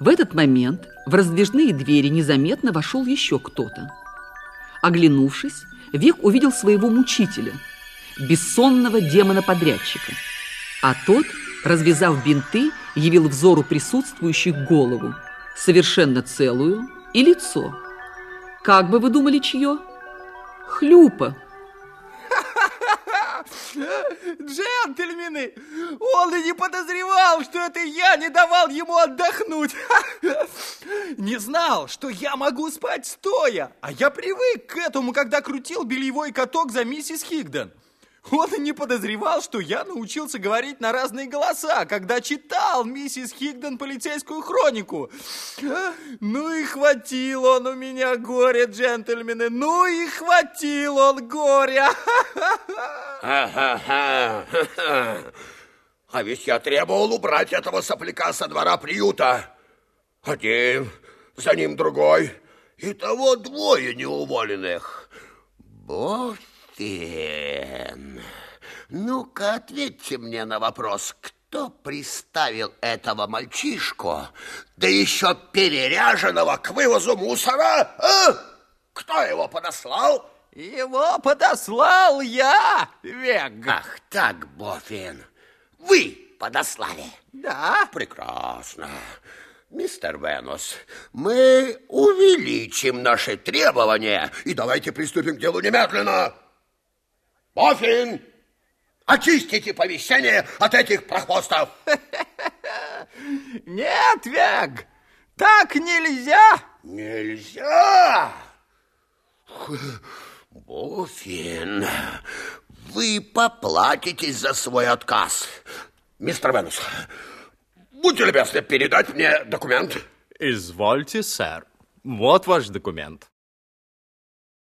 В этот момент в раздвижные двери незаметно вошел еще кто-то. Оглянувшись, Век увидел своего мучителя, бессонного демона-подрядчика. А тот, развязав бинты, явил взору присутствующих голову, совершенно целую, и лицо. Как бы вы думали, чье? Хлюпа. Джентльмены, он и не подозревал, что это я не давал ему отдохнуть. Не знал, что я могу спать стоя, а я привык к этому, когда крутил бельевой каток за миссис Хигден. Он и не подозревал, что я научился говорить на разные голоса, когда читал миссис Хигден полицейскую хронику. Ну и хватил он у меня горя, джентльмены, ну и хватил он горя. А ведь я требовал убрать этого сопляка со двора приюта. Один, за ним другой. и того двое неуволенных. Бофин, ну-ка ответьте мне на вопрос, кто приставил этого мальчишку, да еще переряженного к вывозу мусора? А? Кто его подослал? Его подослал я, Вег. Ах так, Бофин, вы подослали? Да. Прекрасно. Мистер Венус, мы увеличим наши требования и давайте приступим к делу немедленно. Бофин, очистите помещение от этих прохвостов. Нет, Вег, так нельзя. Нельзя? Буфин, вы поплатитесь за свой отказ. Мистер Венус, будьте любезны передать мне документ. Извольте, сэр. Вот ваш документ.